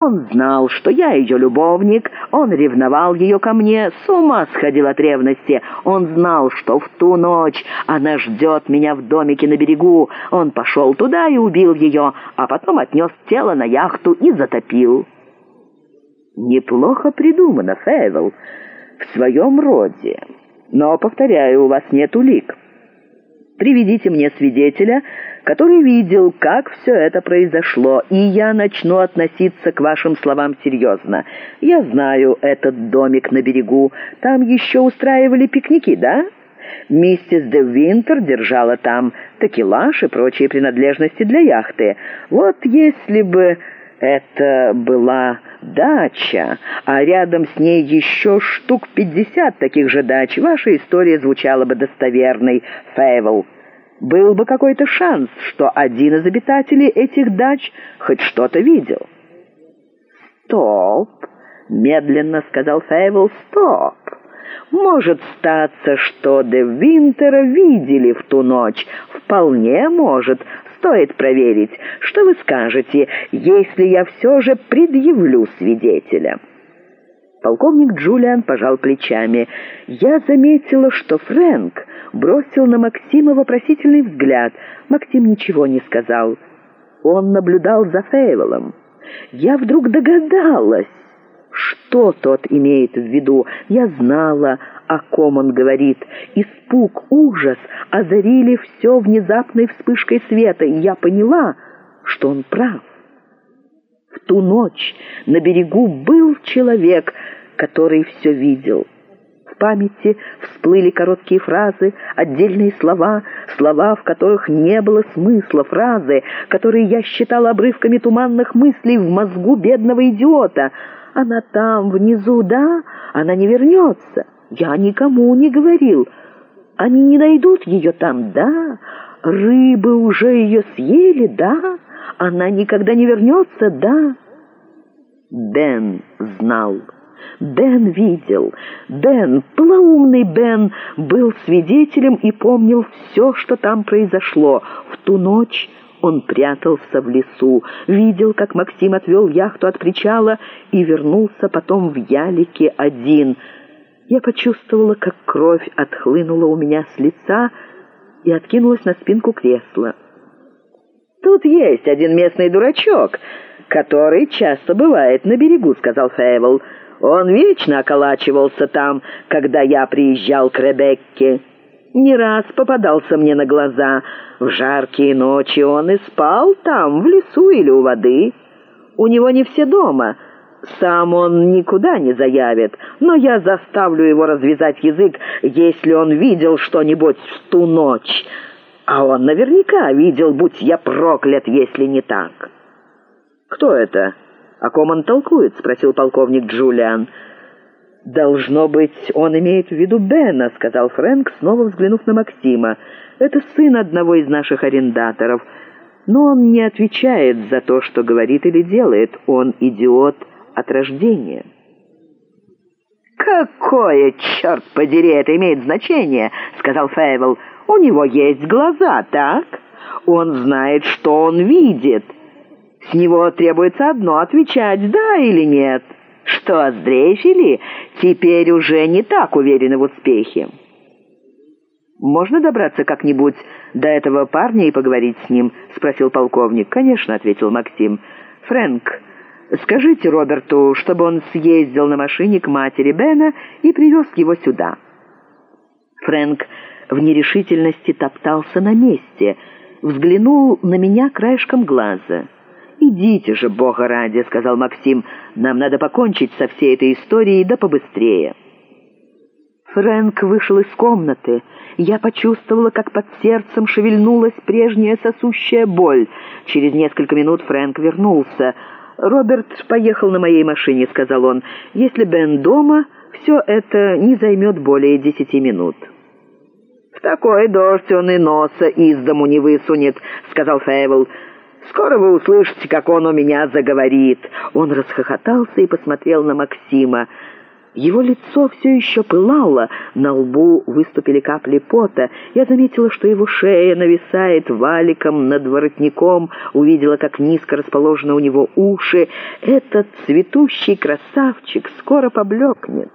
Он знал, что я ее любовник, он ревновал ее ко мне, с ума сходил от ревности. Он знал, что в ту ночь она ждет меня в домике на берегу. Он пошел туда и убил ее, а потом отнес тело на яхту и затопил. Неплохо придумано, Фейвел, в своем роде. Но, повторяю, у вас нет улик. Приведите мне свидетеля, который видел, как все это произошло, и я начну относиться к вашим словам серьезно. Я знаю этот домик на берегу. Там еще устраивали пикники, да? Миссис де Держала там такелаж и прочие принадлежности для яхты. Вот если бы это была дача, а рядом с ней еще штук пятьдесят таких же дач. Ваша история звучала бы достоверной, Фейвел. Был бы какой-то шанс, что один из обитателей этих дач хоть что-то видел. «Стоп!» — медленно сказал Фейвел. «Стоп!» Может статься, что Де Видели в ту ночь. Вполне может. Стоит проверить. Что вы скажете, если я все же предъявлю свидетеля?» Полковник Джулиан пожал плечами. «Я заметила, что Фрэнк бросил на Максима вопросительный взгляд. Максим ничего не сказал. Он наблюдал за Фейвелом. Я вдруг догадалась, что тот имеет в виду. Я знала, о ком он говорит. Испуг, ужас озарили все внезапной вспышкой света, и я поняла, что он прав. В ту ночь на берегу был человек, который все видел. В памяти всплыли короткие фразы, отдельные слова, слова, в которых не было смысла, фразы, которые я считала обрывками туманных мыслей в мозгу бедного идиота. Она там, внизу, да? Она не вернется. Я никому не говорил. Они не найдут ее там, да? Рыбы уже ее съели, да? Она никогда не вернется, да? Бен знал. Бен видел.Бен, полоумныйЕн, был свидетелем и помнил все, что там произошло. В ту ночь он прятался в лесу, видел, как Максим отвел яхту от причала и вернулся потом в ялике один. Я почувствовала, как кровь отхлынула у меня с лица и откинулась на спинку кресла. «Тут есть один местный дурачок, который часто бывает на берегу», — сказалЕйвел. Он вечно околачивался там, когда я приезжал кРебекке. Не раз попадался мне на глаза. В жаркие ночи он и спал там, в лесу или у воды. У него не все дома. Сам он никуда не заявит, но я заставлю его развязать язык, если он видел что-нибудь в ту ночь. А он наверняка видел, будь я проклят, если не так. «Кто это?» «О ком он толкует?» — спросил полковник Джулиан. «Должно быть, он имеет в виду Бена», — сказалФрэнк, снова взглянув на Максима. «Это сын одного из наших арендаторов. Но он не отвечает за то, что говорит или делает. Он идиот от рождения». «Какое, черт подери, это имеет значение?» — сказал Фейвел. «У него есть глаза, так? Он знает, что он видит». С него требуется одно — отвечать «да» или «нет». Что, сдрейфили? Теперь уже не так уверены в успехе. «Можно добраться как-нибудь до этого парня и поговорить с ним?» — спросил полковник. «Конечно», — ответил Максим. «Фрэнк, скажите Роберту, чтобы он съездил на машине к матери Бена и привез его сюда». Фрэнк в нерешительности топтался на месте, взглянул на меня краешком глаза — «Идите же, Бога ради», — сказал Максим, — «нам надо покончить со всей этой историей, да побыстрее».Фрэнк вышел из комнаты. Я почувствовала, как под сердцем шевельнулась прежняя сосущая боль. Через несколько минут Фрэнк вернулся. «Роберт поехал на моей машине», — сказал он. «ЕслиЕн дома, все это не займет более десяти минут». «В такой дождь он и носа из дому не высунет», — сказал Фейвел. Скоро вы услышите, как он у меня заговорит». Он расхохотался и посмотрел на Максима. Его лицо все еще пылало, на лбу выступили капли пота. Я заметила, что его шея нависает валиком над воротником, увидела, как низко расположены у него уши. Этот цветущий красавчик скоро поблекнет.